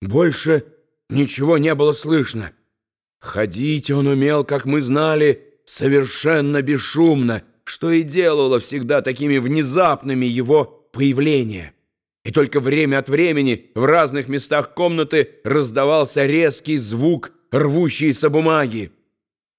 Больше ничего не было слышно. Ходить он умел, как мы знали, совершенно бесшумно, что и делало всегда такими внезапными его появления. И только время от времени в разных местах комнаты раздавался резкий звук рвущейся бумаги.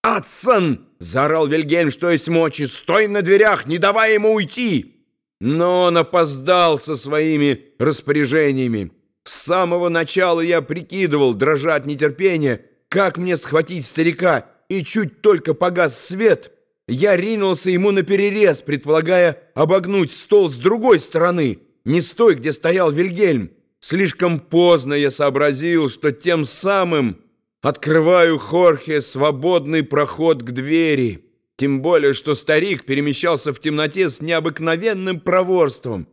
«Атсон!» — заорал Вильгельм, что есть мочи. «Стой на дверях, не давай ему уйти!» Но он опоздал со своими распоряжениями. С самого начала я прикидывал, дрожа от нетерпения, как мне схватить старика, и чуть только погас свет, я ринулся ему на перерез, предполагая обогнуть стол с другой стороны, не с той, где стоял Вильгельм. Слишком поздно я сообразил, что тем самым открываю Хорхе свободный проход к двери. Тем более, что старик перемещался в темноте с необыкновенным проворством.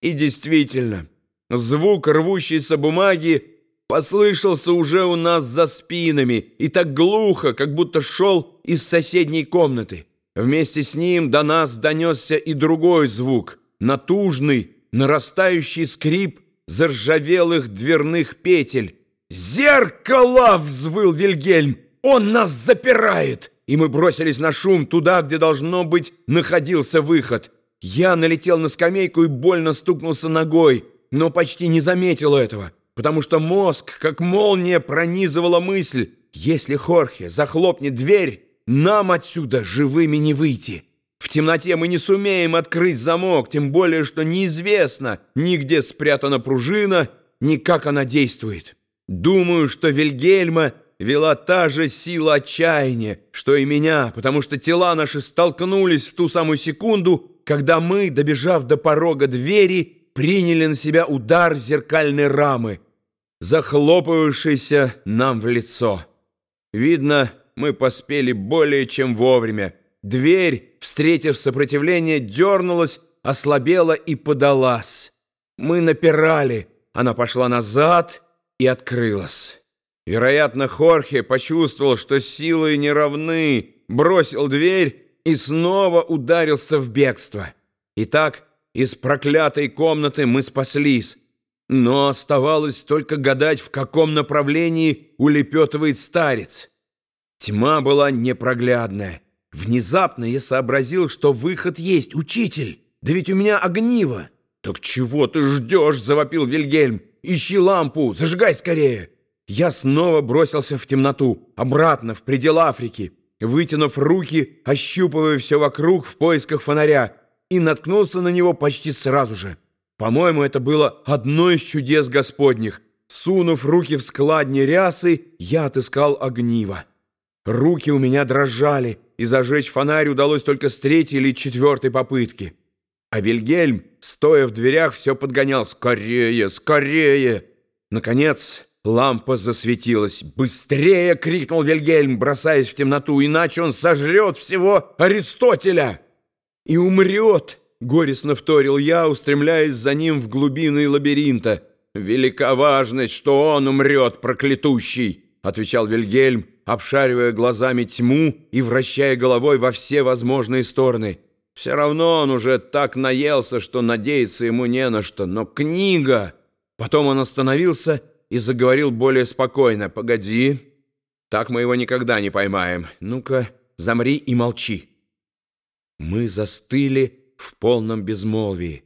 И действительно, звук рвущейся бумаги послышался уже у нас за спинами и так глухо, как будто шел из соседней комнаты. Вместе с ним до нас донесся и другой звук, натужный, нарастающий скрип заржавелых дверных петель. «Зеркало!» — взвыл Вильгельм. «Он нас запирает!» и мы бросились на шум туда, где, должно быть, находился выход. Я налетел на скамейку и больно стукнулся ногой, но почти не заметил этого, потому что мозг, как молния, пронизывала мысль, если Хорхе захлопнет дверь, нам отсюда живыми не выйти. В темноте мы не сумеем открыть замок, тем более, что неизвестно, ни где спрятана пружина, ни как она действует. Думаю, что Вильгельма вела та же сила отчаяния, что и меня, потому что тела наши столкнулись в ту самую секунду, когда мы, добежав до порога двери, приняли на себя удар зеркальной рамы, захлопывавшейся нам в лицо. Видно, мы поспели более чем вовремя. Дверь, встретив сопротивление, дернулась, ослабела и подалась. Мы напирали, она пошла назад и открылась. Вероятно, Хорхе почувствовал, что силы не равны, бросил дверь и снова ударился в бегство. Итак, из проклятой комнаты мы спаслись, но оставалось только гадать, в каком направлении улепетывает старец. Тьма была непроглядная. Внезапно я сообразил, что выход есть, учитель. Да ведь у меня огниво. «Так чего ты ждешь?» — завопил Вильгельм. «Ищи лампу, зажигай скорее!» Я снова бросился в темноту, обратно, в предел Африки, вытянув руки, ощупывая все вокруг в поисках фонаря, и наткнулся на него почти сразу же. По-моему, это было одно из чудес Господних. Сунув руки в складни рясы, я отыскал огниво. Руки у меня дрожали, и зажечь фонарь удалось только с третьей или четвертой попытки. А Вильгельм, стоя в дверях, все подгонял «Скорее! Скорее!» Наконец... Лампа засветилась. «Быстрее!» — крикнул Вильгельм, бросаясь в темноту, «иначе он сожрет всего Аристотеля!» «И умрет!» — горестно вторил я, устремляясь за ним в глубины лабиринта. «Велика важность, что он умрет, проклятущий!» — отвечал Вильгельм, обшаривая глазами тьму и вращая головой во все возможные стороны. «Все равно он уже так наелся, что надеяться ему не на что. Но книга...» Потом он остановился и заговорил более спокойно. «Погоди, так мы его никогда не поймаем. Ну-ка, замри и молчи». Мы застыли в полном безмолвии,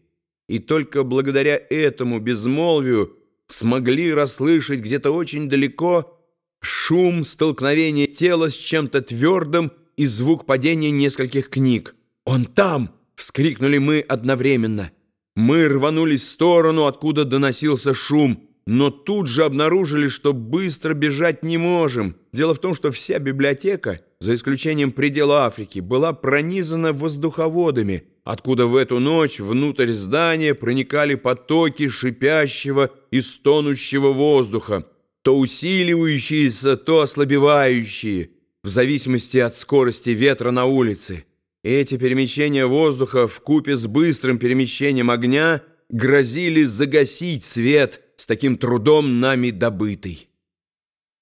и только благодаря этому безмолвию смогли расслышать где-то очень далеко шум столкновения тела с чем-то твердым и звук падения нескольких книг. «Он там!» — вскрикнули мы одновременно. Мы рванулись в сторону, откуда доносился шум — но тут же обнаружили, что быстро бежать не можем. Дело в том, что вся библиотека, за исключением предела Африки, была пронизана воздуховодами, откуда в эту ночь внутрь здания проникали потоки шипящего и стонущего воздуха, то усиливающиеся, то ослабевающие, в зависимости от скорости ветра на улице. Эти перемещения воздуха в купе с быстрым перемещением огня грозили загасить свет – с таким трудом нами добытый.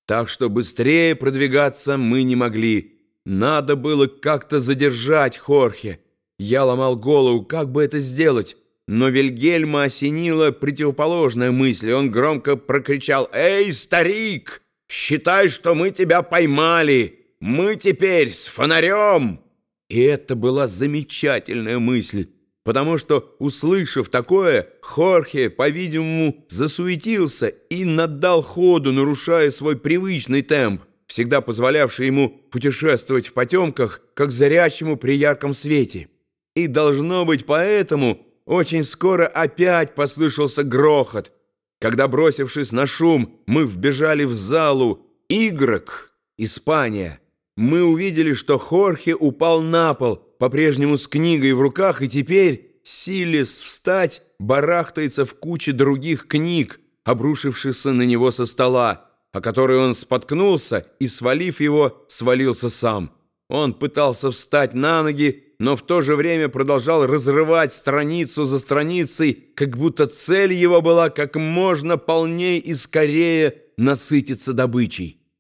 Так что быстрее продвигаться мы не могли. Надо было как-то задержать Хорхе. Я ломал голову, как бы это сделать. но Вильгельма осенила противоположная мысль, он громко прокричал «Эй, старик, считай, что мы тебя поймали! Мы теперь с фонарем!» И это была замечательная мысль, потому что, услышав такое, Хорхе, по-видимому, засуетился и надал ходу, нарушая свой привычный темп, всегда позволявший ему путешествовать в потемках, как зрячему при ярком свете. И, должно быть, поэтому очень скоро опять послышался грохот. Когда, бросившись на шум, мы вбежали в залу «Игрок», Испания, мы увидели, что Хорхе упал на пол, по-прежнему с книгой в руках, и теперь, силясь встать, барахтается в куче других книг, обрушившихся на него со стола, о который он споткнулся и, свалив его, свалился сам. Он пытался встать на ноги, но в то же время продолжал разрывать страницу за страницей, как будто цель его была как можно полней и скорее насытиться добычей.